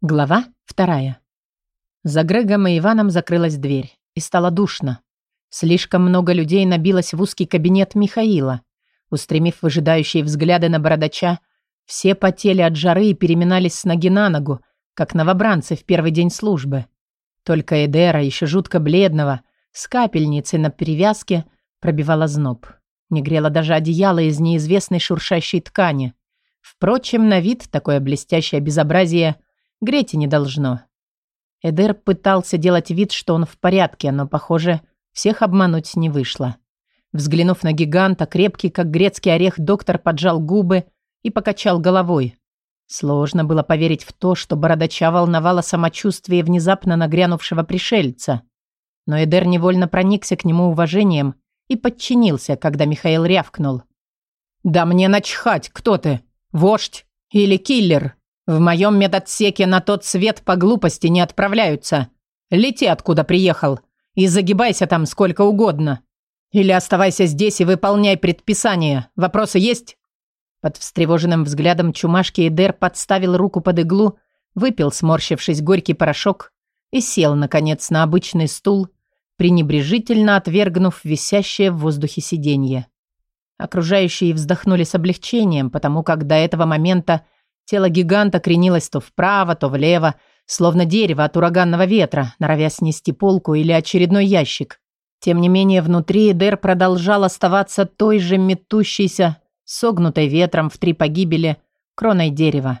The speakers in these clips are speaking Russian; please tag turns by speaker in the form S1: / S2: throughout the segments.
S1: Глава вторая. За Грегом и Иваном закрылась дверь, и стало душно. Слишком много людей набилось в узкий кабинет Михаила. Устремив выжидающие взгляды на бородача, все потели от жары и переминались с ноги на ногу, как новобранцы в первый день службы. Только Эдера, еще жутко бледного, с капельницей на перевязке, пробивала зноб. Не грело даже одеяло из неизвестной шуршащей ткани. Впрочем, на вид такое блестящее безобразие – Греть не должно. Эдер пытался делать вид, что он в порядке, но, похоже, всех обмануть не вышло. Взглянув на гиганта, крепкий, как грецкий орех, доктор поджал губы и покачал головой. Сложно было поверить в то, что бородача волновало самочувствие внезапно нагрянувшего пришельца. Но Эдер невольно проникся к нему уважением и подчинился, когда Михаил рявкнул. «Да мне начхать, кто ты? Вождь или киллер?» В моем медотсеке на тот свет по глупости не отправляются. Лети, откуда приехал, и загибайся там сколько угодно. Или оставайся здесь и выполняй предписания. Вопросы есть?» Под встревоженным взглядом чумашки Эдер подставил руку под иглу, выпил, сморщившись, горький порошок и сел, наконец, на обычный стул, пренебрежительно отвергнув висящее в воздухе сиденье. Окружающие вздохнули с облегчением, потому как до этого момента Тело гиганта кренилось то вправо, то влево, словно дерево от ураганного ветра, норовя снести полку или очередной ящик. Тем не менее, внутри Эдер продолжал оставаться той же метущейся, согнутой ветром в три погибели, кроной дерева.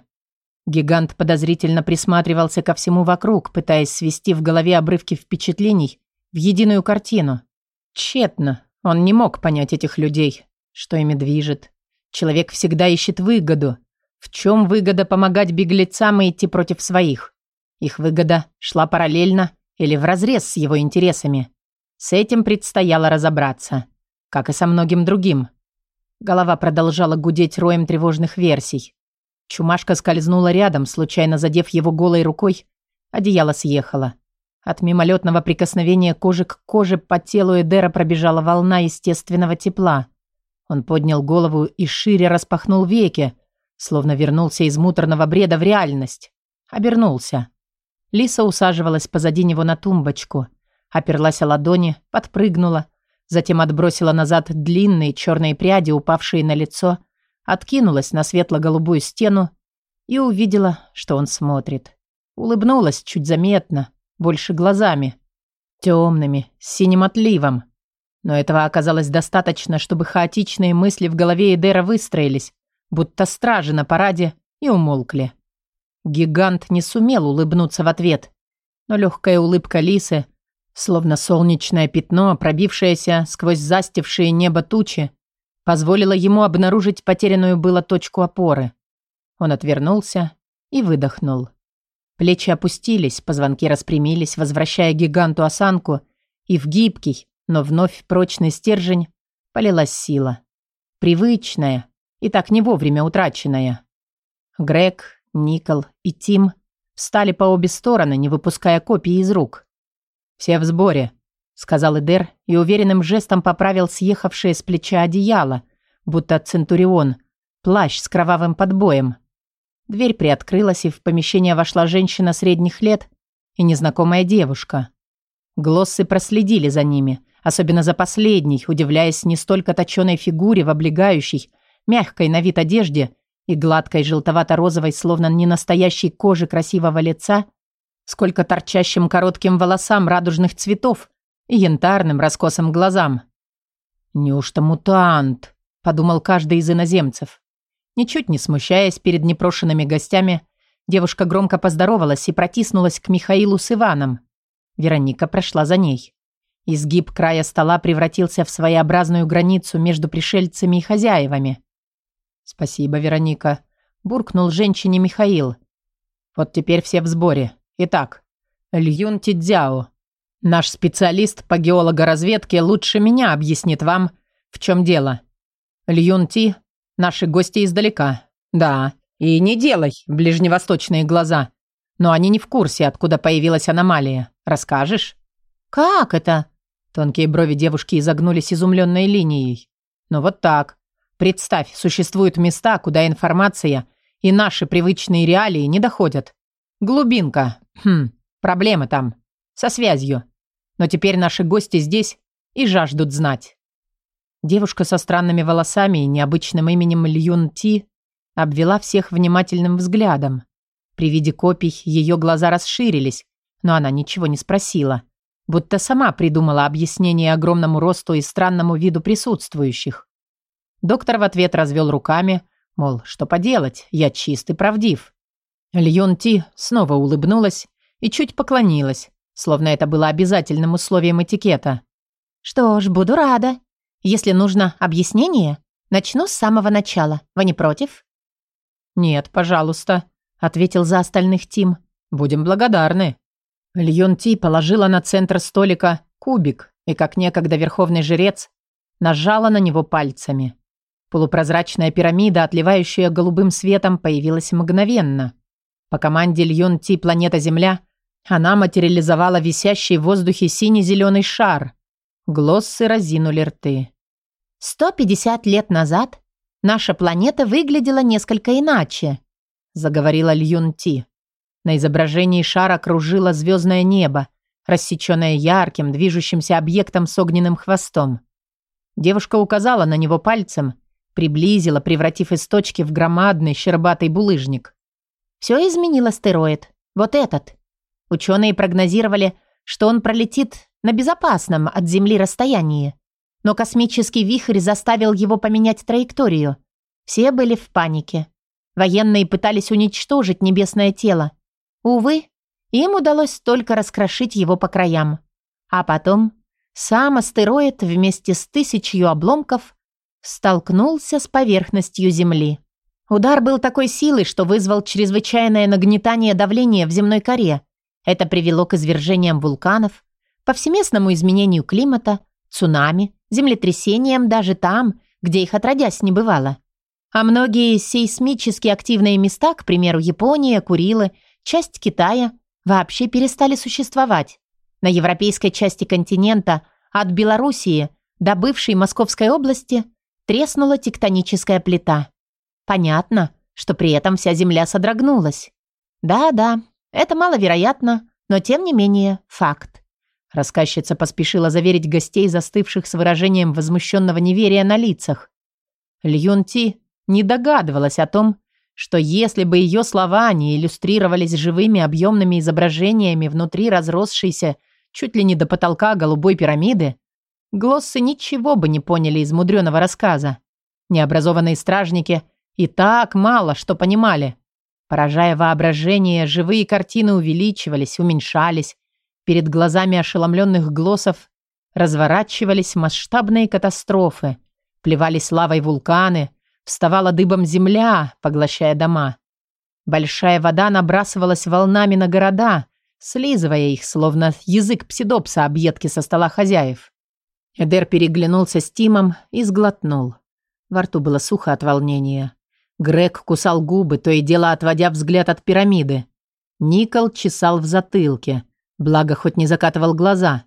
S1: Гигант подозрительно присматривался ко всему вокруг, пытаясь свести в голове обрывки впечатлений в единую картину. Тщетно. Он не мог понять этих людей, что ими движет. Человек всегда ищет выгоду, в чем выгода помогать беглецам и идти против своих? Их выгода шла параллельно или вразрез с его интересами. С этим предстояло разобраться, как и со многим другим. Голова продолжала гудеть роем тревожных версий. Чумашка скользнула рядом, случайно задев его голой рукой. Одеяло съехало. От мимолетного прикосновения кожи к коже по телу Эдера пробежала волна естественного тепла. Он поднял голову и шире распахнул веки, Словно вернулся из муторного бреда в реальность. Обернулся. Лиса усаживалась позади него на тумбочку. Оперлась о ладони, подпрыгнула. Затем отбросила назад длинные черные пряди, упавшие на лицо. Откинулась на светло-голубую стену и увидела, что он смотрит. Улыбнулась чуть заметно, больше глазами. Темными, синим отливом. Но этого оказалось достаточно, чтобы хаотичные мысли в голове Эдера выстроились, будто стражи на параде, и умолкли. Гигант не сумел улыбнуться в ответ, но легкая улыбка лисы, словно солнечное пятно, пробившееся сквозь застившие небо тучи, позволила ему обнаружить потерянную было точку опоры. Он отвернулся и выдохнул. Плечи опустились, позвонки распрямились, возвращая гиганту осанку, и в гибкий, но вновь прочный стержень полилась сила. Привычная, и так не вовремя утраченная. Грег, Никол и Тим встали по обе стороны, не выпуская копии из рук. «Все в сборе», — сказал Эдер и уверенным жестом поправил съехавшее с плеча одеяло, будто Центурион, плащ с кровавым подбоем. Дверь приоткрылась, и в помещение вошла женщина средних лет и незнакомая девушка. Глоссы проследили за ними, особенно за последней, удивляясь не столько точеной фигуре в облегающей, мягкой на вид одежде и гладкой желтовато-розовой, словно не настоящей кожи красивого лица, сколько торчащим коротким волосам радужных цветов и янтарным раскосым глазам. «Неужто мутант?» – подумал каждый из иноземцев. Ничуть не смущаясь перед непрошенными гостями, девушка громко поздоровалась и протиснулась к Михаилу с Иваном. Вероника прошла за ней. Изгиб края стола превратился в своеобразную границу между пришельцами и хозяевами. «Спасибо, Вероника», – буркнул женщине Михаил. «Вот теперь все в сборе. Итак, Льюн Тидзяо, наш специалист по геологоразведке, лучше меня объяснит вам, в чем дело. Льюн Ти – наши гости издалека. Да, и не делай ближневосточные глаза. Но они не в курсе, откуда появилась аномалия. Расскажешь?» «Как это?» Тонкие брови девушки изогнулись изумленной линией. «Ну вот так. Представь, существуют места, куда информация и наши привычные реалии не доходят. Глубинка. Хм, проблемы там. Со связью. Но теперь наши гости здесь и жаждут знать. Девушка со странными волосами и необычным именем Льюн Ти обвела всех внимательным взглядом. При виде копий ее глаза расширились, но она ничего не спросила, будто сама придумала объяснение огромному росту и странному виду присутствующих. Доктор в ответ развел руками, мол, что поделать, я чист и правдив. Льюн Ти снова улыбнулась и чуть поклонилась, словно это было обязательным условием этикета.
S2: «Что ж, буду рада. Если нужно объяснение, начну с самого начала. Вы не против?»
S1: «Нет, пожалуйста», — ответил за остальных Тим. «Будем благодарны». Льон Ти положила на центр столика кубик и, как некогда верховный жрец, нажала на него пальцами. Полупрозрачная пирамида, отливающая голубым светом, появилась мгновенно. По команде Льон Ти планета Земля она материализовала висящий в воздухе синий-зеленый шар. Глоссы разинули рты.
S2: «150 лет назад наша планета выглядела несколько иначе», заговорила Льюн Ти.
S1: На изображении шара кружило звездное небо, рассеченное ярким, движущимся объектом с огненным хвостом. Девушка указала на него пальцем, приблизила, превратив из точки в громадный щербатый булыжник.
S2: «Все изменил астероид. Вот этот. Ученые прогнозировали, что он пролетит на безопасном от Земли расстоянии. Но космический вихрь заставил его поменять траекторию. Все были в панике. Военные пытались уничтожить небесное тело. Увы, им удалось только раскрошить его по краям. А потом сам астероид вместе с тысячью обломков столкнулся с поверхностью Земли. Удар был такой силы, что вызвал чрезвычайное нагнетание давления в земной коре, это привело к извержениям вулканов, повсеместному изменению климата, цунами, землетрясениям даже там, где их отродясь не бывало. А многие сейсмически активные места, к примеру, Япония, Курилы, часть Китая, вообще перестали существовать. На европейской части континента от Белоруссии до бывшей Московской области треснула тектоническая плита. Понятно, что при этом вся Земля содрогнулась. Да-да, это маловероятно, но тем не менее факт.
S1: Рассказчица поспешила заверить гостей, застывших с выражением возмущенного неверия на лицах. Льюн Ти не догадывалась о том, что если бы ее слова не иллюстрировались живыми объемными изображениями внутри разросшейся чуть ли не до потолка голубой пирамиды, глоссы ничего бы не поняли из мудреного рассказа. Необразованные стражники и так мало что понимали. Поражая воображение, живые картины увеличивались, уменьшались. Перед глазами ошеломленных глоссов разворачивались масштабные катастрофы. Плевались лавой вулканы, вставала дыбом земля, поглощая дома. Большая вода набрасывалась волнами на города, слизывая их, словно язык псидопса объедки со стола хозяев. Эдер переглянулся с Тимом и сглотнул. Во рту было сухо от волнения. Грег кусал губы, то и дело отводя взгляд от пирамиды. Никол чесал в затылке, благо хоть не закатывал глаза.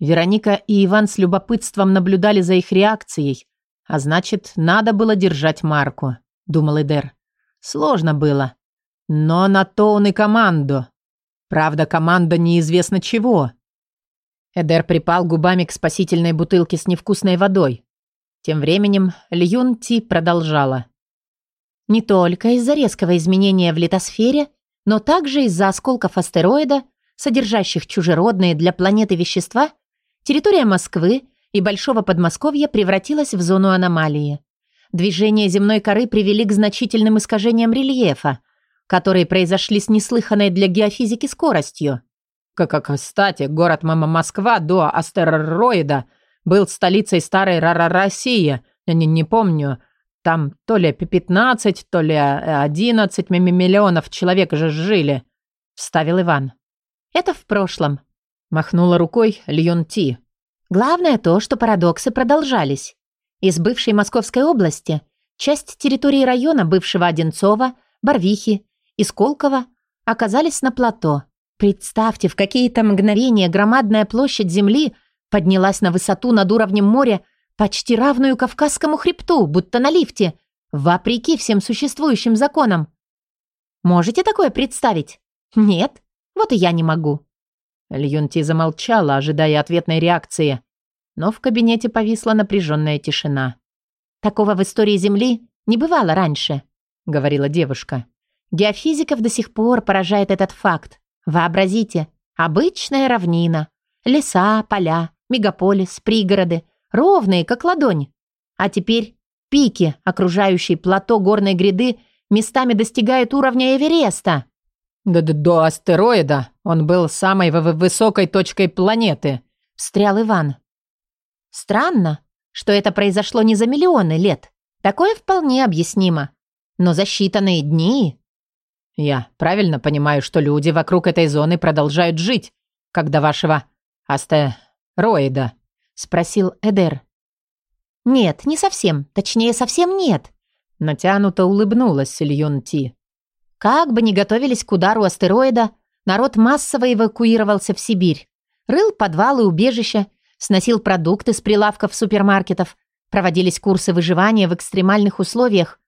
S1: Вероника и Иван с любопытством наблюдали за их реакцией, а значит, надо было держать марку, думал Эдер. Сложно было. Но на то он и команду. Правда, команда неизвестно чего. Эдер припал губами к спасительной бутылке с невкусной водой. Тем временем Льюн Ти продолжала.
S2: Не только из-за резкого изменения в литосфере, но также из-за осколков астероида, содержащих чужеродные для планеты вещества, территория Москвы и Большого Подмосковья превратилась в зону аномалии. Движения земной коры привели к значительным искажениям рельефа, которые произошли с неслыханной для геофизики скоростью.
S1: Как, кстати, город Мама Москва до астероида был столицей старой Рара России. Не, не помню, там то ли 15, то ли 11 миллионов человек же жили», — вставил Иван.
S2: «Это в прошлом», —
S1: махнула рукой Льон Ти.
S2: «Главное то, что парадоксы продолжались. Из бывшей Московской области часть территории района бывшего Одинцова, Барвихи и Сколково оказались на плато. Представьте, в какие-то мгновения громадная площадь Земли поднялась на высоту над уровнем моря почти равную Кавказскому хребту, будто на лифте, вопреки всем существующим законам. Можете такое представить? Нет, вот и я не могу.
S1: Льюнти замолчала, ожидая ответной реакции, но в кабинете повисла напряженная тишина.
S2: «Такого в истории Земли не бывало раньше», — говорила девушка. «Геофизиков до сих пор поражает этот факт. Вообразите, обычная равнина, леса, поля, мегаполис, пригороды, ровные, как ладонь. А теперь пики, окружающие плато горной гряды, местами достигают уровня Эвереста».
S1: Д -д «До астероида он был самой высокой точкой планеты», —
S2: встрял Иван. «Странно, что это произошло не за миллионы лет. Такое вполне объяснимо. Но за считанные дни...»
S1: «Я правильно понимаю, что люди вокруг этой зоны продолжают жить, до вашего астероида?» — спросил Эдер.
S2: «Нет, не совсем. Точнее, совсем нет».
S1: Натянуто улыбнулась Льон Ти.
S2: Как бы ни готовились к удару астероида, народ массово эвакуировался в Сибирь. Рыл подвалы, убежища, сносил продукты с прилавков супермаркетов, проводились курсы выживания в экстремальных условиях.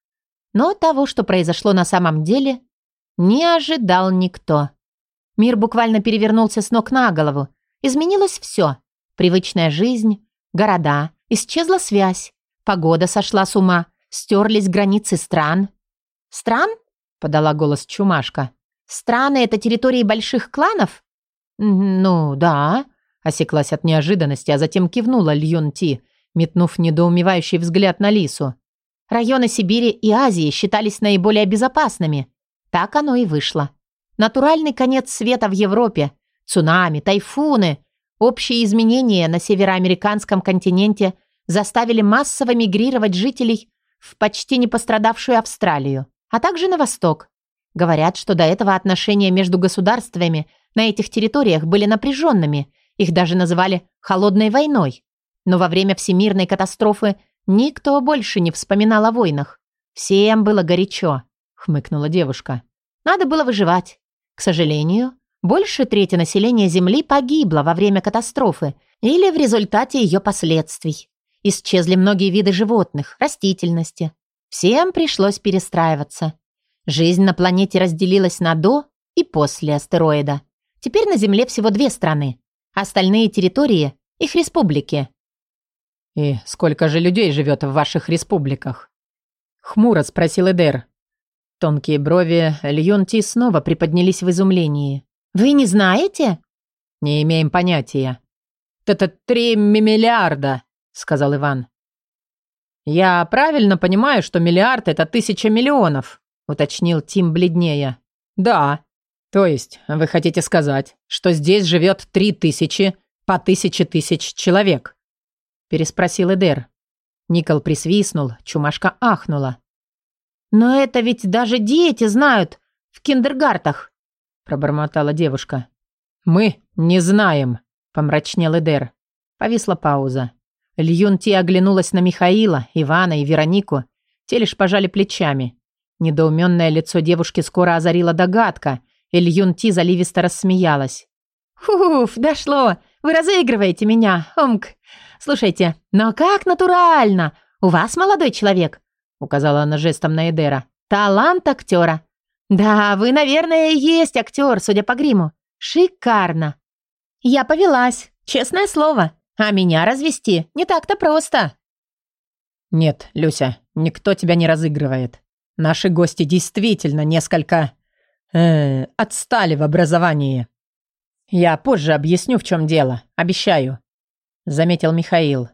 S2: Но того, что произошло на самом деле, не ожидал никто. Мир буквально перевернулся с ног на голову. Изменилось все. Привычная жизнь, города, исчезла связь, погода сошла с ума, стерлись границы стран. Стран? подала голос Чумашка. «Страны — это территории больших кланов?»
S1: «Ну, да», — осеклась от неожиданности, а затем кивнула Льюн Ти, метнув недоумевающий взгляд на Лису.
S2: «Районы Сибири и Азии считались наиболее безопасными. Так оно и вышло. Натуральный конец света в Европе, цунами, тайфуны, общие изменения на североамериканском континенте заставили массово мигрировать жителей в почти не пострадавшую Австралию а также на восток. Говорят, что до этого отношения между государствами на этих территориях были напряженными, их даже называли «холодной войной». Но во время всемирной катастрофы никто больше не вспоминал о войнах. Всем было горячо, хмыкнула девушка. Надо было выживать. К сожалению, больше трети населения Земли погибло во время катастрофы или в результате ее последствий. Исчезли многие виды животных, растительности. Всем пришлось перестраиваться. Жизнь на планете разделилась на до и после астероида. Теперь на Земле всего две страны. Остальные территории — их республики.
S1: «И сколько же людей живет в ваших республиках?» Хмуро спросил Эдер. Тонкие брови Льюнти снова приподнялись в изумлении.
S2: «Вы не знаете?»
S1: «Не имеем понятия». «Это три миллиарда», — сказал Иван. «Я правильно понимаю, что миллиард – это тысяча миллионов», – уточнил Тим бледнее. «Да. То есть вы хотите сказать, что здесь живет три тысячи по тысяче тысяч человек?» – переспросил Эдер. Никол присвистнул, Чумашка ахнула.
S2: «Но это ведь даже дети знают в киндергартах», – пробормотала девушка.
S1: «Мы не знаем», – помрачнел Эдер. Повисла пауза. Льюн Ти оглянулась на Михаила, Ивана и Веронику. Те лишь пожали плечами. Недоуменное лицо девушки скоро озарила догадка, и Льюн Ти заливисто рассмеялась.
S2: «Уф, дошло! Вы разыгрываете меня, омк! Слушайте, но как натурально! У вас, молодой человек!» Указала она жестом на Эдера. «Талант актера! Да, вы, наверное, есть актер, судя по гриму. Шикарно! Я повелась, честное слово!» А меня развести не так-то просто.
S1: Нет, Люся, никто тебя не разыгрывает. Наши гости действительно несколько... Э, отстали в образовании. Я позже объясню, в чем дело. Обещаю. Заметил Михаил.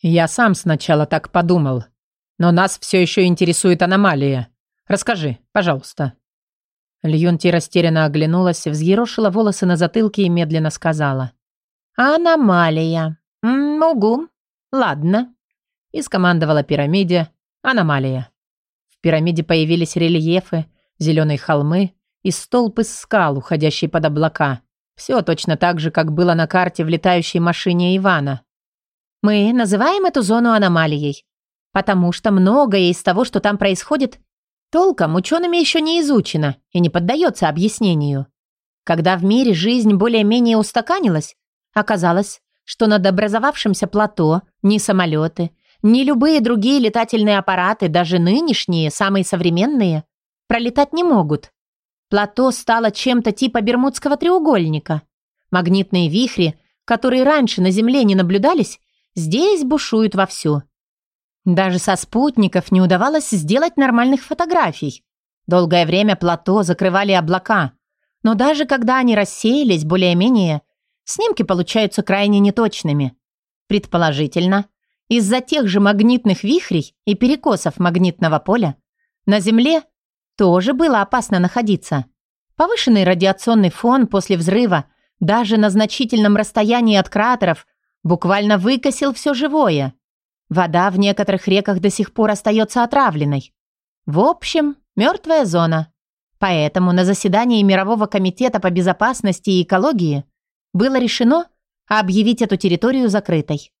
S1: Я сам сначала так подумал. Но нас все еще интересует аномалия. Расскажи, пожалуйста. Льюнти растерянно оглянулась, взъерошила волосы на затылке и медленно сказала.
S2: «Аномалия. Угу. Ладно». И скомандовала пирамиде «Аномалия». В пирамиде появились рельефы, зеленые холмы и столб из скал, уходящий под облака. Все точно так же, как было на карте в летающей машине Ивана. «Мы называем эту зону аномалией, потому что многое из того, что там происходит, толком учеными еще не изучено и не поддается объяснению. Когда в мире жизнь более-менее устаканилась, Оказалось, что над образовавшимся плато ни самолеты, ни любые другие летательные аппараты, даже нынешние, самые современные, пролетать не могут. Плато стало чем-то типа Бермудского треугольника. Магнитные вихри, которые раньше на Земле не наблюдались, здесь бушуют вовсю. Даже со спутников не удавалось сделать нормальных фотографий. Долгое время плато закрывали облака, но даже когда они рассеялись более-менее, снимки получаются крайне неточными. Предположительно, из-за тех же магнитных вихрей и перекосов магнитного поля на Земле тоже было опасно находиться. Повышенный радиационный фон после взрыва даже на значительном расстоянии от кратеров буквально выкосил все живое. Вода в некоторых реках до сих пор остается отравленной. В общем, мертвая зона. Поэтому на заседании Мирового комитета по безопасности и экологии было решено объявить эту территорию закрытой.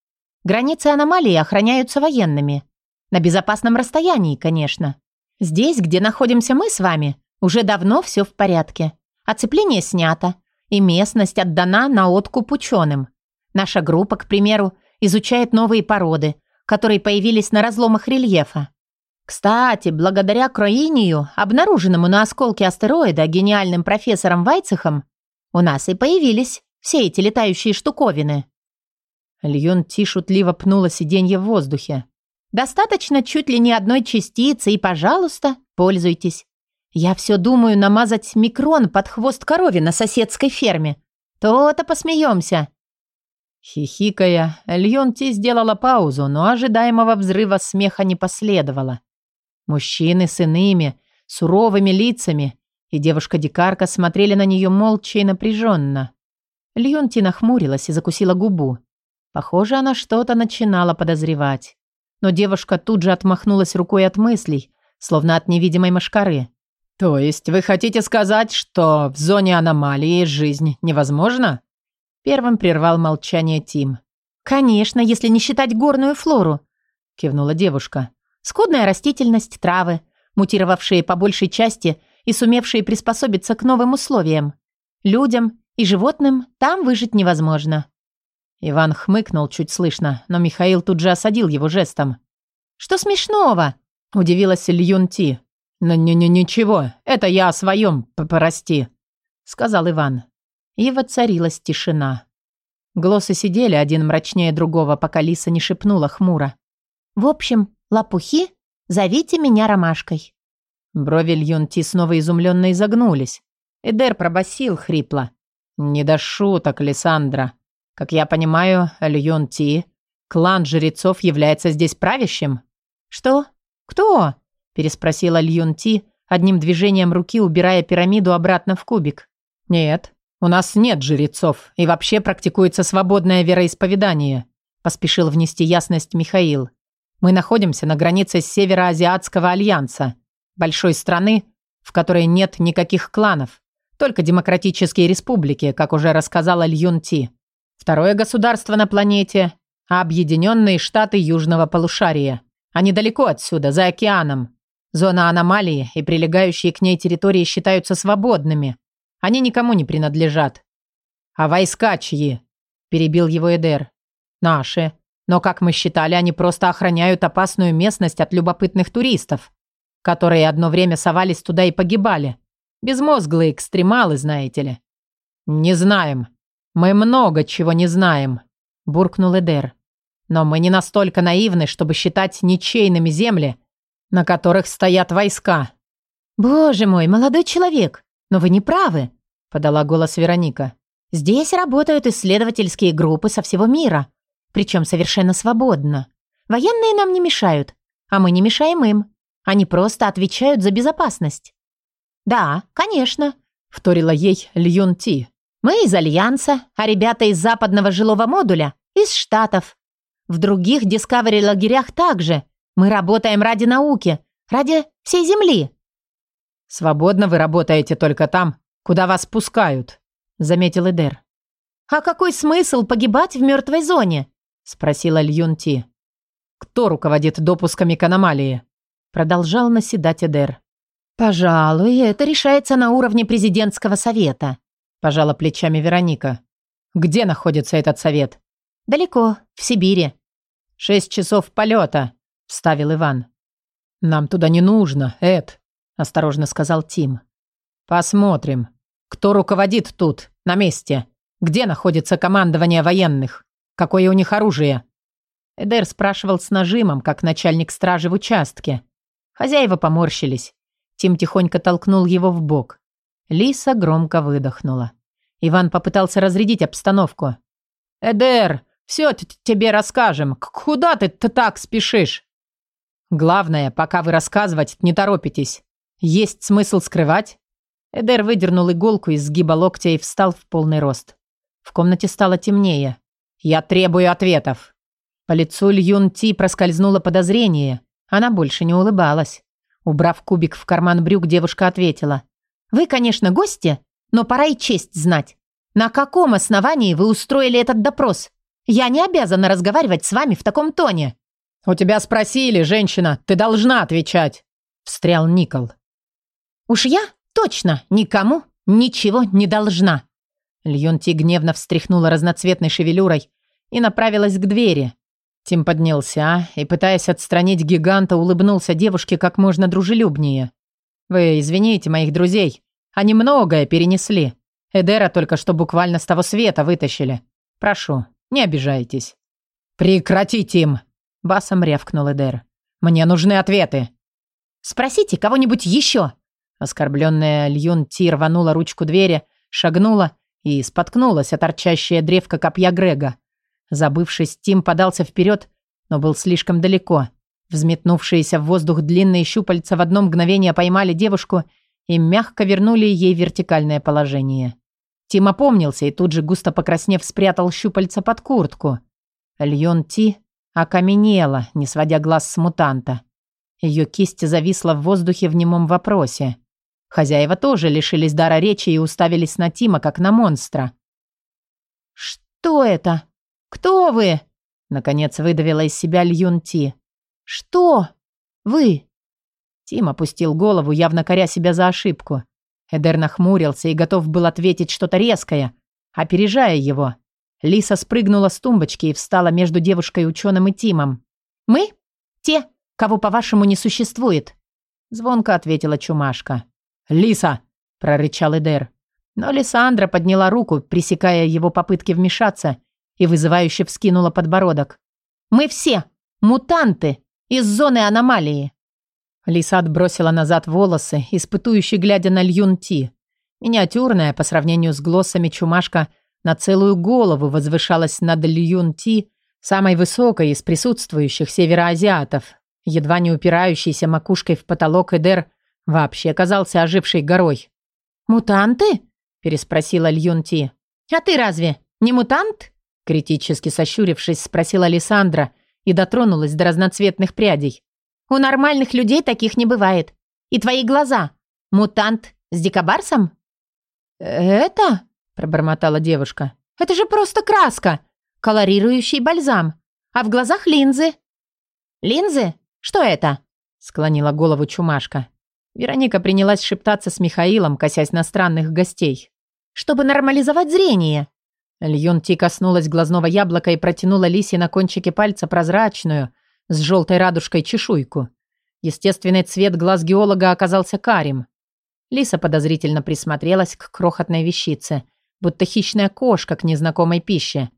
S2: Границы аномалии охраняются военными. На безопасном расстоянии, конечно. Здесь, где находимся мы с вами, уже давно все в порядке. Оцепление снято, и местность отдана на откуп ученым. Наша группа, к примеру, изучает новые породы, которые появились на разломах рельефа. Кстати, благодаря Кроинию, обнаруженному на осколке астероида гениальным профессором Вайцехом, у нас и появились все эти летающие штуковины.
S1: Льюн Ти шутливо пнула сиденье в воздухе.
S2: «Достаточно чуть ли не одной частицы, и, пожалуйста, пользуйтесь. Я все думаю намазать микрон под хвост корове на соседской ферме. То-то посмеемся».
S1: Хихикая, Льюн Ти сделала паузу, но ожидаемого взрыва смеха не последовало. Мужчины с иными, суровыми лицами и девушка-дикарка смотрели на нее молча и напряженно. Льюн Ти нахмурилась и закусила губу. Похоже, она что-то начинала подозревать. Но девушка тут же отмахнулась рукой от мыслей, словно от невидимой мошкары. «То есть вы хотите сказать, что в зоне аномалии жизнь невозможна?» Первым прервал молчание Тим.
S2: «Конечно, если не считать горную флору», – кивнула девушка. «Скудная растительность, травы, мутировавшие по большей части и сумевшие приспособиться к новым условиям. Людям и животным там выжить невозможно.
S1: Иван хмыкнул чуть слышно, но Михаил тут же осадил его жестом.
S2: «Что смешного?»
S1: – удивилась Льюн Ти. «Ну, ничего, это я о своем, прости», – сказал Иван. И воцарилась тишина. Глоссы сидели один мрачнее другого, пока Лиса не шепнула хмуро.
S2: «В общем, лопухи, зовите меня ромашкой».
S1: Брови Льюн Ти снова изумленно изогнулись. Эдер пробасил хрипло. «Не до шуток, Лиссандра. Как я понимаю, Льюн Ти, клан жрецов является здесь правящим?
S2: Что? Кто?
S1: переспросила Льюн Ти, одним движением руки убирая пирамиду обратно в кубик. Нет, у нас нет жрецов, и вообще практикуется свободное вероисповедание, поспешил внести ясность Михаил. Мы находимся на границе Североазиатского альянса, большой страны, в которой нет никаких кланов, только демократические республики, как уже рассказала Льюн Ти. Второе государство на планете – Объединенные Штаты Южного полушария. Они далеко отсюда, за океаном. Зона аномалии и прилегающие к ней территории считаются свободными. Они никому не принадлежат. «А войска чьи?» – перебил его Эдер. «Наши. Но, как мы считали, они просто охраняют опасную местность от любопытных туристов, которые одно время совались туда и погибали. Безмозглые экстремалы, знаете ли». «Не знаем», «Мы много чего не знаем», – буркнул Эдер. «Но мы не настолько наивны, чтобы считать ничейными земли, на которых стоят войска».
S2: «Боже мой, молодой человек, но вы не правы», – подала голос Вероника. «Здесь работают исследовательские группы со всего мира, причем совершенно свободно. Военные нам не мешают, а мы не мешаем им. Они просто отвечают за безопасность». «Да, конечно», – вторила ей Льюн Ти. Мы из Альянса, а ребята из западного жилого модуля – из Штатов. В других Discovery-лагерях также. Мы работаем ради науки, ради всей Земли».
S1: «Свободно вы работаете только там, куда вас пускают», – заметил Эдер.
S2: «А какой смысл погибать в мертвой зоне?» – спросила Льюн Ти.
S1: «Кто руководит допусками к аномалии?» – продолжал наседать Эдер.
S2: «Пожалуй, это решается на уровне президентского совета»,
S1: Пожала плечами Вероника. Где находится этот совет?
S2: Далеко, в Сибири.
S1: Шесть часов полета, вставил Иван. Нам туда не нужно, Эд, осторожно сказал Тим. Посмотрим, кто руководит тут, на месте. Где находится командование военных? Какое у них оружие? Эдер спрашивал с нажимом, как начальник стражи в участке. Хозяева поморщились. Тим тихонько толкнул его в бок. Лиса громко выдохнула. Иван попытался разрядить обстановку. «Эдер, все тебе расскажем. Куда ты так спешишь?» «Главное, пока вы рассказывать, не торопитесь. Есть смысл скрывать?» Эдер выдернул иголку из сгиба локтя и встал в полный рост. В комнате стало темнее. «Я требую ответов!» По лицу Льюн Ти проскользнуло подозрение. Она больше не улыбалась. Убрав кубик в карман брюк, девушка ответила. «Вы, конечно, гости, но пора и честь знать. На каком основании вы устроили этот допрос? Я не обязана разговаривать с вами в таком тоне». «У тебя спросили, женщина, ты должна отвечать», — встрял Никол. «Уж я точно никому ничего не должна». Льон Ти гневно встряхнула разноцветной шевелюрой и направилась к двери. Тим поднялся и, пытаясь отстранить гиганта, улыбнулся девушке как можно дружелюбнее. «Вы извините моих друзей. Они многое перенесли. Эдера только что буквально с того света вытащили. Прошу, не обижайтесь». «Прекратите им!» – басом рявкнул Эдер. «Мне нужны ответы». «Спросите кого-нибудь еще!» Оскорбленная Льюн Ти рванула ручку двери, шагнула и споткнулась о торчащее древко копья Грега. Забывшись, Тим подался вперед, но был слишком далеко. Взметнувшиеся в воздух длинные щупальца в одно мгновение поймали девушку и мягко вернули ей вертикальное положение. Тим опомнился и тут же, густо покраснев, спрятал щупальца под куртку. Льон Ти окаменела, не сводя глаз с мутанта. Ее кисть зависла в воздухе в немом вопросе. Хозяева тоже лишились дара речи и уставились на Тима, как на монстра. «Что это?» «Кто вы?» Наконец выдавила из себя Льюн Ти. «Что? Вы?» Тим опустил голову, явно коря себя за ошибку. Эдер нахмурился и готов был ответить что-то резкое, опережая его. Лиса спрыгнула с тумбочки и встала между девушкой-ученым и Тимом. «Мы? Те, кого, по-вашему, не существует?» Звонко ответила Чумашка. «Лиса!» – прорычал Эдер. Но Лисандра подняла руку, пресекая его попытки вмешаться, и вызывающе вскинула подбородок. «Мы все мутанты из зоны аномалии!» Лиса отбросила назад волосы, испытующе глядя на Льюн Ти. Миниатюрная, по сравнению с глоссами чумашка, на целую голову возвышалась над Льюн Ти, самой высокой из присутствующих североазиатов. Едва не упирающейся макушкой в потолок Эдер вообще оказался ожившей горой. «Мутанты?» – переспросила Льюн Ти. «А ты разве не мутант?» Критически сощурившись, спросила Александра и дотронулась до разноцветных прядей. «У нормальных людей таких не бывает. И твои глаза. Мутант с дикобарсом?» «Это?» – пробормотала девушка. «Это же просто краска! Колорирующий бальзам. А в глазах линзы». «Линзы? Что это?» – склонила голову Чумашка. Вероника принялась шептаться с Михаилом, косясь на странных гостей. «Чтобы нормализовать зрение», Льюн Ти коснулась глазного яблока и протянула Лисе на кончике пальца прозрачную, с желтой радужкой чешуйку. Естественный цвет глаз геолога оказался карим. Лиса подозрительно присмотрелась к крохотной вещице, будто хищная кошка к незнакомой пище.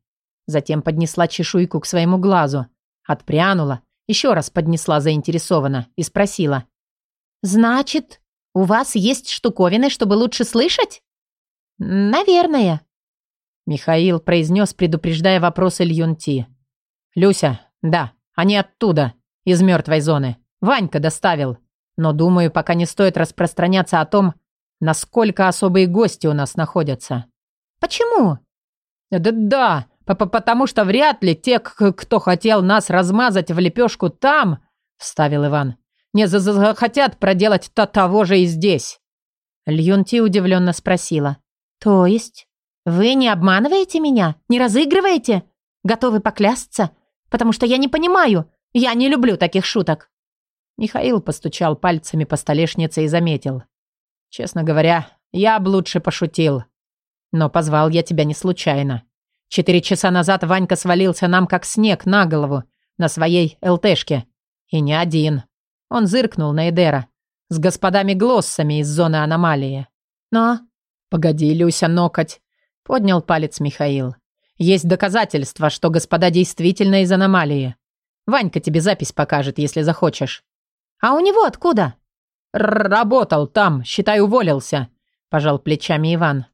S1: Затем поднесла чешуйку к своему глазу, отпрянула, еще раз поднесла заинтересованно и спросила. «Значит, у вас есть штуковины, чтобы лучше слышать?» «Наверное», Михаил произнес, предупреждая вопросы Льюнти. «Люся, да, они оттуда, из мертвой зоны. Ванька доставил. Но, думаю, пока не стоит распространяться о том, насколько особые гости у нас находятся». «Почему?» «Да-да, потому что вряд ли те, кто хотел нас размазать в лепешку там, — вставил Иван, — не захотят проделать то того же и здесь». Льюнти удивленно спросила. «То есть?» «Вы не обманываете меня? Не разыгрываете? Готовы поклясться? Потому что я не понимаю. Я не люблю таких шуток». Михаил постучал пальцами по столешнице и заметил. «Честно говоря, я б лучше пошутил. Но позвал я тебя не случайно. Четыре часа назад Ванька свалился нам как снег на голову на своей ЛТшке. И не один. Он зыркнул на Эдера. С господами Глоссами из зоны аномалии.
S2: Но...
S1: Погоди, Люся, нокоть. Поднял палец Михаил. Есть доказательства, что господа действительно из аномалии. Ванька тебе запись покажет, если захочешь.
S2: А у него откуда?
S1: Работал там, считай, уволился. Пожал плечами Иван.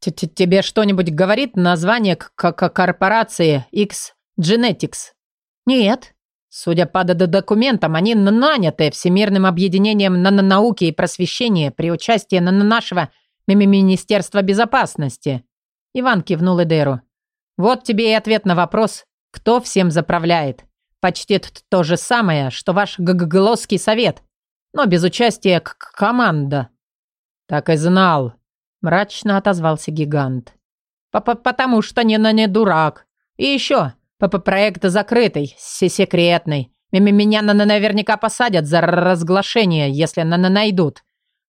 S1: Т -т Тебе что-нибудь говорит название к -к корпорации X Genetics?
S2: Нет.
S1: Судя по документам, они наняты Всемирным объединением на науки и просвещения при участии на нашего Министерства безопасности. Иван кивнул Эдеру. Вот тебе и ответ на вопрос, кто всем заправляет. Почти то же самое, что ваш ГГЛовский совет, но без участия к команда. Так и знал, мрачно отозвался гигант. П -п Потому что не на не дурак. И еще, П -п проект закрытый, секретный. Меня на наверняка посадят за разглашение, если на найдут.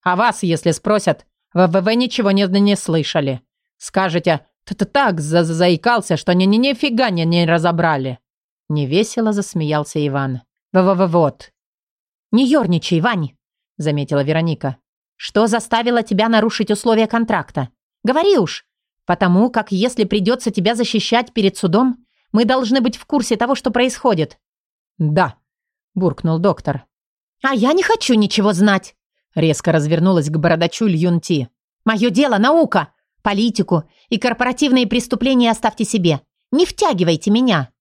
S1: А вас, если спросят, вы, вы ничего не, не слышали. Скажете, ты так за заикался, что ни ни нифига не, не разобрали. Невесело засмеялся Иван. В-в-в-вот.
S2: Не ерничай, Вань, заметила Вероника. Что заставило тебя нарушить условия контракта? Говори уж. Потому как если придется тебя защищать перед судом, мы должны быть в курсе того, что происходит.
S1: Да, буркнул доктор.
S2: А я не хочу ничего знать. Резко развернулась к бородачу Льюнти. «Мое дело – наука! Политику и корпоративные преступления оставьте себе. Не втягивайте меня!»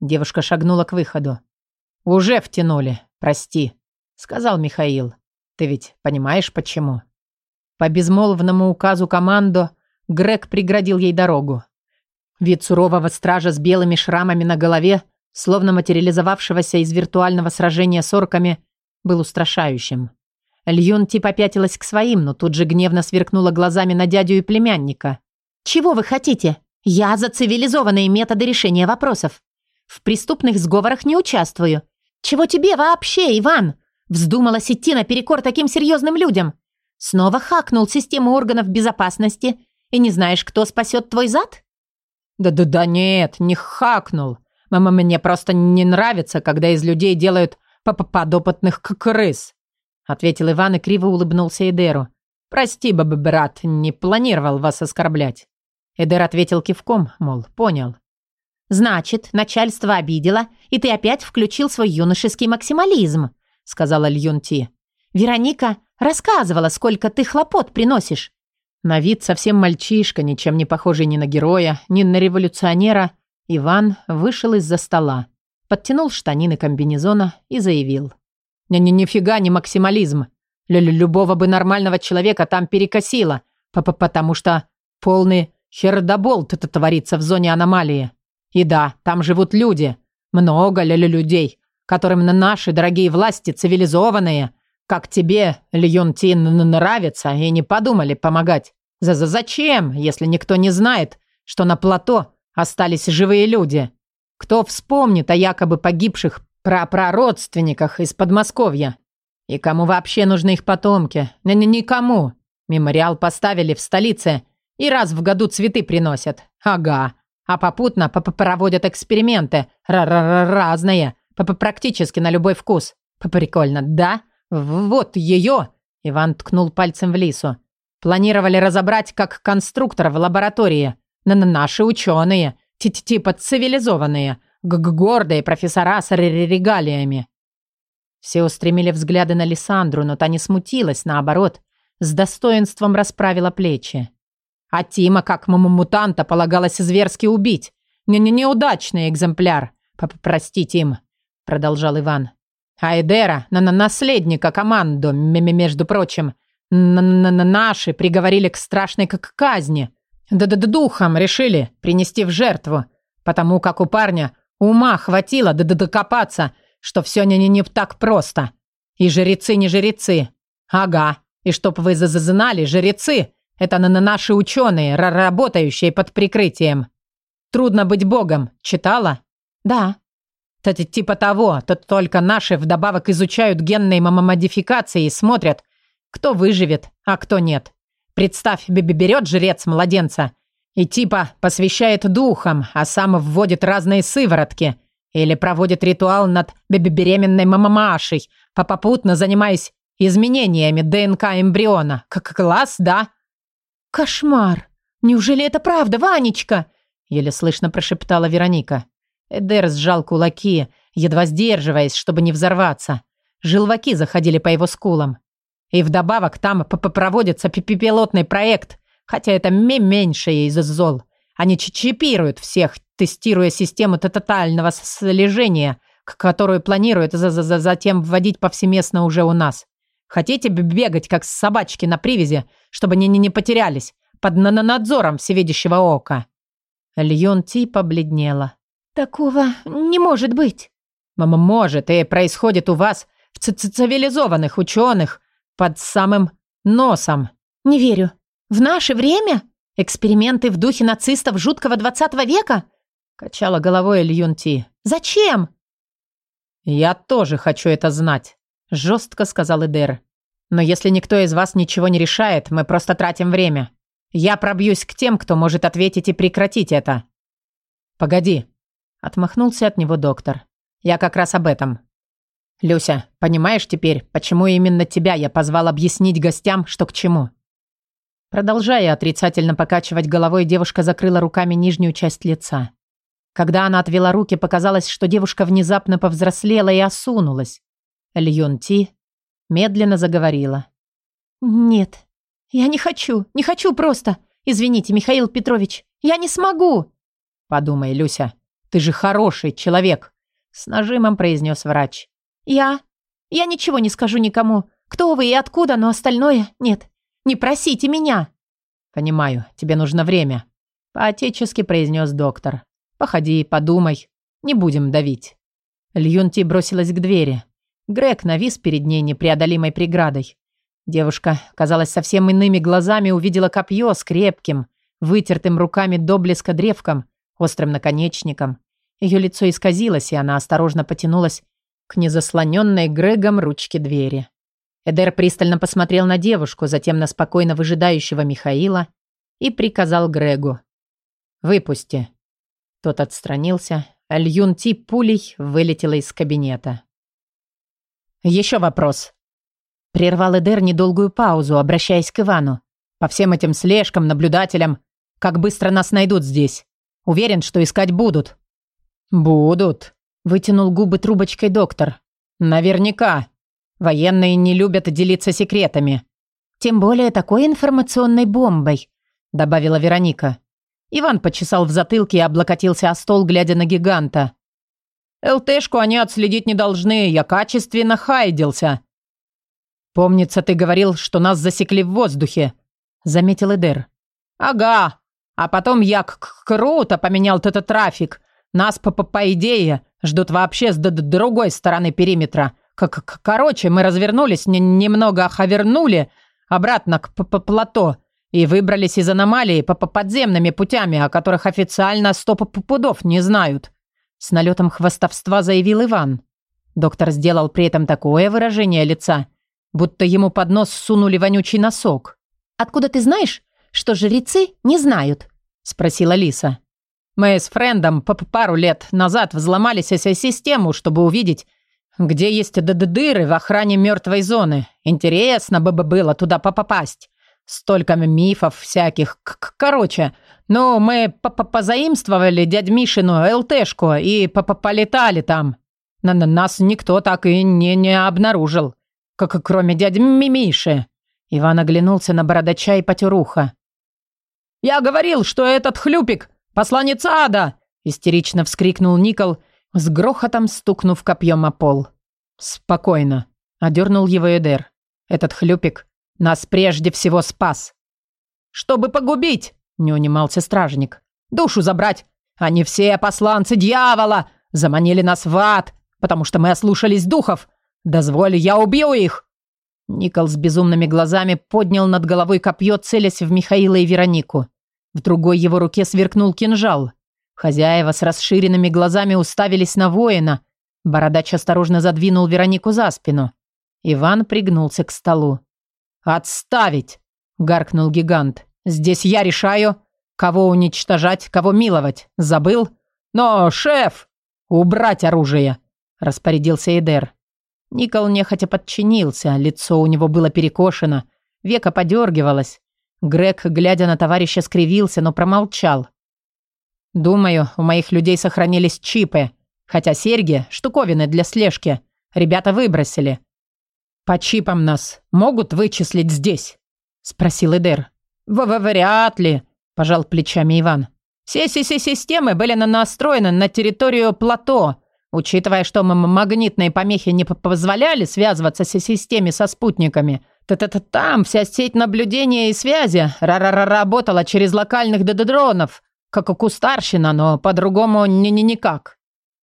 S1: Девушка шагнула к выходу. «Уже втянули, прости», – сказал Михаил. «Ты ведь понимаешь, почему?» По безмолвному указу команду Грег преградил ей дорогу. Вид сурового стража с белыми шрамами на голове, словно материализовавшегося из виртуального сражения с орками, был устрашающим. Льюнти попятилась к своим, но тут же гневно сверкнула глазами на дядю и племянника.
S2: «Чего вы хотите? Я за цивилизованные методы решения вопросов. В преступных сговорах не участвую. Чего тебе вообще, Иван? Вздумалась идти наперекор таким серьезным людям? Снова хакнул систему органов безопасности и не знаешь, кто спасет твой зад?»
S1: «Да-да-да нет, не хакнул. Мама, мне просто не нравится, когда из людей делают подопытных крыс ответил Иван и криво улыбнулся Эдеру. «Прости, баб брат, не планировал вас оскорблять». Эдер ответил кивком, мол, понял.
S2: «Значит, начальство обидело, и ты опять включил свой юношеский максимализм», сказала Льюнти. «Вероника рассказывала, сколько ты хлопот приносишь».
S1: На вид совсем мальчишка, ничем не похожий ни на героя, ни на революционера, Иван вышел из-за стола, подтянул штанины комбинезона и заявил. Не-не, нифига не максимализм. Л Любого бы нормального человека там перекосило, п -п потому что полный хердобол -т творится в зоне аномалии. И да, там живут люди. Много ли людей, которым на наши дорогие власти цивилизованные, как тебе, Льюнтин, нравится, и не подумали помогать. За -за Зачем, если никто не знает, что на плато остались живые люди? Кто вспомнит о якобы погибших про пра родственниках из Подмосковья. И кому вообще нужны их потомки? Н -н Никому. Мемориал поставили в столице и раз в году цветы приносят. Ага. А попутно п -п проводят эксперименты. Р -р -р Разные. П -п Практически на любой вкус. П Прикольно, да? Вот ее. Иван ткнул пальцем в лису. Планировали разобрать как конструктор в лаборатории. Н Наши ученые. Т Типа цивилизованные г гордые профессора с регалиями. Все устремили взгляды на Лиссандру, но та не смутилась, наоборот, с достоинством расправила плечи. А Тима, как мутанта, полагалось зверски убить. Не -не Неудачный экземпляр. П «Прости, Тим», — продолжал Иван. Айдера, на -на наследника команду, между прочим, н -н наши приговорили к страшной как казни. Да-да духом решили принести в жертву, потому как у парня Ума хватило да докопаться, что все не, не, не так просто. И жрецы не жрецы. Ага. И чтоб вы знали, жрецы – это на наши ученые, работающие под прикрытием. Трудно быть богом. Читала?
S2: Да.
S1: Т типа того, то только наши вдобавок изучают генные модификации и смотрят, кто выживет, а кто нет. Представь, берет жрец младенца и типа посвящает духам, а сам вводит разные сыворотки. Или проводит ритуал над беременной мамашей, попутно занимаясь изменениями ДНК эмбриона. Как класс, да?
S2: Кошмар! Неужели это правда, Ванечка?
S1: Еле слышно прошептала Вероника. Эдер сжал кулаки, едва сдерживаясь, чтобы не взорваться. Желваки заходили по его скулам. И вдобавок там проводится пилотный проект, хотя это меньшее из зол. Они чипируют всех, тестируя систему тотального слежения, которую планируют за -за затем вводить повсеместно уже у нас. Хотите бегать, как собачки на привязи, чтобы не, не, потерялись, под на надзором всевидящего ока?» Льон Ти побледнела.
S2: «Такого не может быть».
S1: «Мама, может, и происходит у вас в цивилизованных ученых под самым носом».
S2: «Не верю. В наше время? Эксперименты в духе нацистов жуткого 20 века?»
S1: Качала головой Льюн Ти.
S2: «Зачем?»
S1: «Я тоже хочу это знать», – жестко сказал Эдер. «Но если никто из вас ничего не решает, мы просто тратим время. Я пробьюсь к тем, кто может ответить и прекратить это». «Погоди», – отмахнулся от него доктор. «Я как раз об этом. Люся, понимаешь теперь, почему именно тебя я позвал объяснить гостям, что к чему?» Продолжая отрицательно покачивать головой, девушка закрыла руками нижнюю часть лица. Когда она отвела руки, показалось, что девушка внезапно повзрослела и осунулась. Льюн Ти медленно заговорила.
S2: «Нет, я не хочу, не хочу просто. Извините, Михаил Петрович, я не смогу».
S1: «Подумай, Люся, ты же хороший человек», — с нажимом произнес врач.
S2: «Я? Я ничего не скажу никому. Кто вы и откуда, но остальное нет. Не просите меня».
S1: «Понимаю, тебе нужно время», — поотечески произнес доктор. «Походи, подумай. Не будем давить». Льюнти бросилась к двери. Грег навис перед ней непреодолимой преградой. Девушка, казалось, совсем иными глазами увидела копье с крепким, вытертым руками до блеска древком, острым наконечником. Ее лицо исказилось, и она осторожно потянулась к незаслоненной Грегом ручке двери. Эдер пристально посмотрел на девушку, затем на спокойно выжидающего Михаила и приказал Грегу. «Выпусти». Тот отстранился, Льюн Ти пулей вылетела из кабинета. «Еще вопрос». Прервал Эдер недолгую паузу, обращаясь к Ивану. «По всем этим слежкам, наблюдателям, как быстро нас найдут здесь? Уверен, что искать будут». «Будут», Вытянул губы трубочкой доктор. Наверняка. Военные не любят делиться секретами.
S2: Тем более такой информационной бомбой, добавила Вероника.
S1: Иван почесал в затылке и облокотился о стол, глядя на гиганта. «ЛТшку они отследить не должны, я качественно хайдился». «Помнится, ты говорил, что нас засекли в воздухе», — заметил Эдер. «Ага, а потом я круто поменял этот трафик. Нас, по, -по, по идее, Ждут вообще с другой стороны периметра. Как короче, мы развернулись, немного охавернули обратно к п -п плато и выбрались из аномалии по, по подземными путями, о которых официально сто пудов не знают. С налетом хвастовства заявил Иван. Доктор сделал при этом такое выражение лица, будто ему под нос сунули вонючий носок.
S2: «Откуда ты знаешь, что жрецы не знают?» – спросила Лиса.
S1: Мы с Френдом пару лет назад взломали систему, чтобы увидеть, где есть дыры в охране мертвой зоны. Интересно бы было туда попасть. Столько мифов всяких. К -к Короче, ну, мы п -п позаимствовали дядь Мишину ЛТшку и п -п полетали там. На -на Нас никто так и не, не обнаружил. Как кроме дяди Миши. Иван оглянулся на бородача и потер ухо. «Я говорил, что этот хлюпик «Посланец ада!» – истерично вскрикнул Никол, с грохотом стукнув копьем о пол. «Спокойно», – одернул его Эдер. «Этот хлюпик нас прежде всего спас». «Чтобы погубить!» – не унимался стражник. «Душу забрать! Они все посланцы дьявола! Заманили нас в ад, потому что мы ослушались духов! Дозволь, я убью их!» Никол с безумными глазами поднял над головой копье, целясь в Михаила и Веронику. В другой его руке сверкнул кинжал. Хозяева с расширенными глазами уставились на воина. Бородач осторожно задвинул Веронику за спину. Иван пригнулся к столу. «Отставить!» – гаркнул гигант. «Здесь я решаю, кого уничтожать, кого миловать. Забыл? Но, шеф! Убрать оружие!» – распорядился Эдер. Никол нехотя подчинился, лицо у него было перекошено, века подергивалось. Грег, глядя на товарища, скривился, но промолчал. «Думаю, у моих людей сохранились чипы, хотя серьги – штуковины для слежки. Ребята выбросили. По чипам нас могут вычислить здесь?» – спросил Эдер. В «Вряд ли», – пожал плечами Иван. «Все системы были настроены на территорию плато, учитывая, что магнитные помехи не позволяли связываться с системе со спутниками. Т -т -т Там вся сеть наблюдения и связи работала через локальных дронов, как у кустарщина, но по-другому ни -ни никак».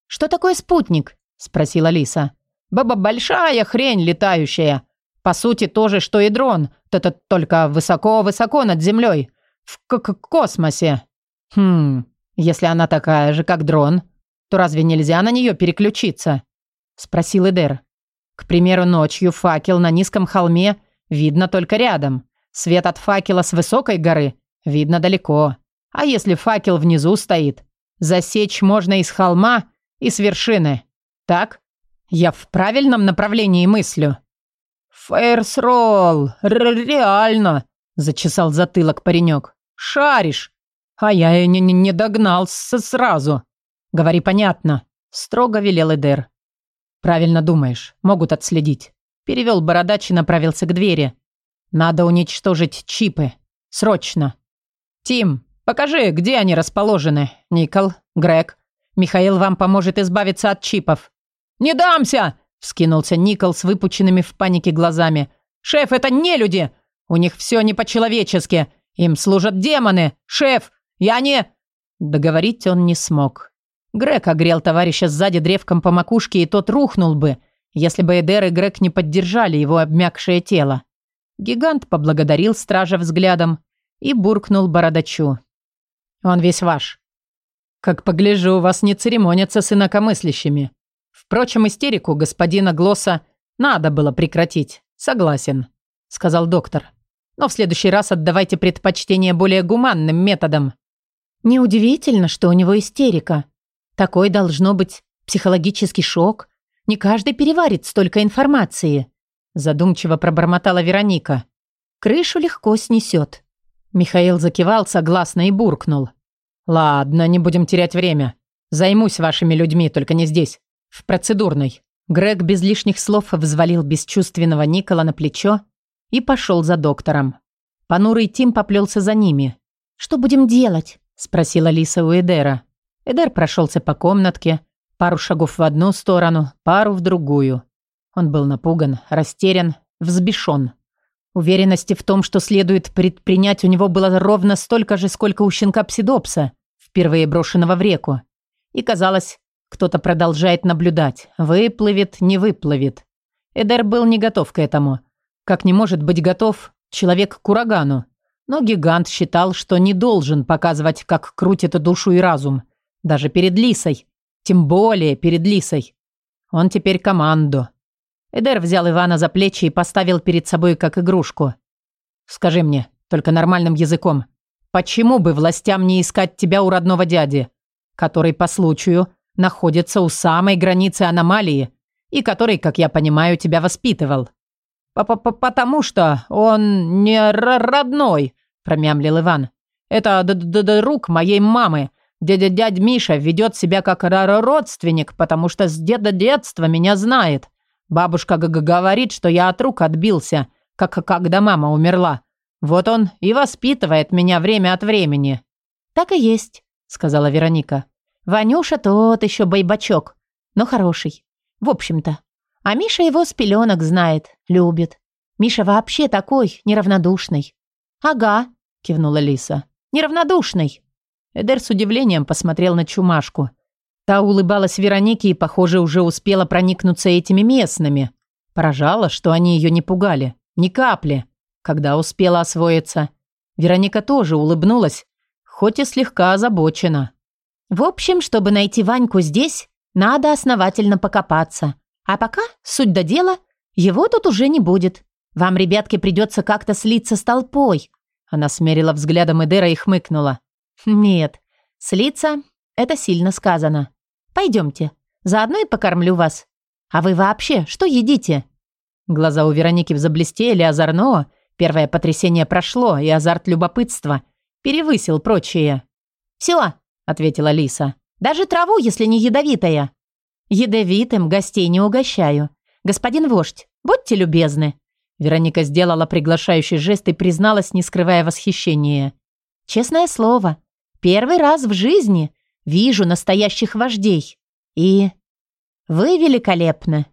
S2: «Что такое спутник?» – спросила Лиса.
S1: «Баба большая хрень летающая. По сути, то же, что и дрон, т -т только высоко-высоко над землей, в к -к космосе. Хм, если она такая же, как дрон, то разве нельзя на нее переключиться?» – спросил Эдер. «К примеру, ночью факел на низком холме видно только рядом. Свет от факела с высокой горы видно далеко. А если факел внизу стоит, засечь можно из холма и с вершины. Так? Я в правильном направлении мыслю?» «Фейрсролл! Реально!» – зачесал затылок паренек. «Шаришь! А я не, не, догнал сразу!» «Говори понятно», – строго велел Эдер. «Правильно думаешь, могут отследить». Перевел бородач и направился к двери. «Надо уничтожить чипы. Срочно!» «Тим, покажи, где они расположены. Никол, Грег. Михаил вам поможет избавиться от чипов». «Не дамся!» – вскинулся Никол с выпученными в панике глазами. «Шеф, это не люди! У них все не по-человечески. Им служат демоны. Шеф, я не...» Договорить он не смог. Грег огрел товарища сзади древком по макушке, и тот рухнул бы, если бы Эдер и Грег не поддержали его обмякшее тело. Гигант поблагодарил стража взглядом и буркнул бородачу. «Он весь ваш. Как погляжу, у вас не церемонятся с инакомыслящими. Впрочем, истерику господина Глосса надо было прекратить. Согласен», — сказал доктор. «Но в следующий раз отдавайте предпочтение более гуманным методам».
S2: «Неудивительно, что у него истерика», такой должно быть психологический шок. Не каждый переварит столько информации. Задумчиво пробормотала Вероника. Крышу легко снесет.
S1: Михаил закивал согласно и буркнул. «Ладно, не будем терять время. Займусь вашими людьми, только не здесь. В процедурной». Грег без лишних слов взвалил бесчувственного Никола на плечо и пошел за доктором. Понурый Тим поплелся за ними.
S2: «Что будем делать?»
S1: – спросила Лиса у Эдера. Эдер прошелся по комнатке, пару шагов в одну сторону, пару в другую. Он был напуган, растерян, взбешен. Уверенности в том, что следует предпринять, у него было ровно столько же, сколько у щенка Псидопса, впервые брошенного в реку. И казалось, кто-то продолжает наблюдать. Выплывет, не выплывет. Эдер был не готов к этому. Как не может быть готов человек к урагану. Но гигант считал, что не должен показывать, как крутит душу и разум. Даже перед Лисой. Тем более перед Лисой. Он теперь команду. Эдер взял Ивана за плечи и поставил перед собой как игрушку. «Скажи мне, только нормальным языком, почему бы властям не искать тебя у родного дяди, который, по случаю, находится у самой границы аномалии и который, как я понимаю, тебя воспитывал?» П -п -п «Потому что он не родной», – промямлил Иван. «Это д -д друг моей мамы, Дядя дядь Миша ведет себя как родственник, потому что с деда детства меня знает. Бабушка г -г говорит, что я от рук отбился, как когда мама умерла. Вот он и воспитывает меня время от времени».
S2: «Так и есть», — сказала Вероника. «Ванюша тот еще бойбачок, но хороший. В общем-то. А Миша его с пеленок знает, любит. Миша вообще такой, неравнодушный». «Ага», — кивнула Лиса. «Неравнодушный».
S1: Эдер с удивлением посмотрел на чумашку. Та улыбалась Веронике и, похоже, уже успела проникнуться этими местными. Поражало, что они ее не пугали. Ни капли. Когда успела освоиться. Вероника тоже улыбнулась, хоть и слегка озабочена.
S2: «В общем, чтобы найти Ваньку здесь, надо основательно покопаться. А пока, суть до дела, его тут уже не будет. Вам, ребятки, придется как-то слиться с толпой».
S1: Она смерила взглядом Эдера и хмыкнула.
S2: «Нет, слиться — это сильно сказано. Пойдемте, заодно и покормлю вас. А вы вообще что едите?»
S1: Глаза у Вероники заблестели озорно, Первое потрясение прошло, и азарт любопытства перевысил прочие.
S2: «Все», — ответила Лиса. «Даже траву, если не ядовитая». «Ядовитым гостей не угощаю. Господин вождь, будьте любезны».
S1: Вероника сделала приглашающий жест и призналась, не скрывая восхищения.
S2: «Честное слово, первый раз в жизни вижу настоящих вождей. И вы великолепны».